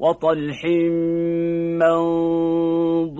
وطلح منضود.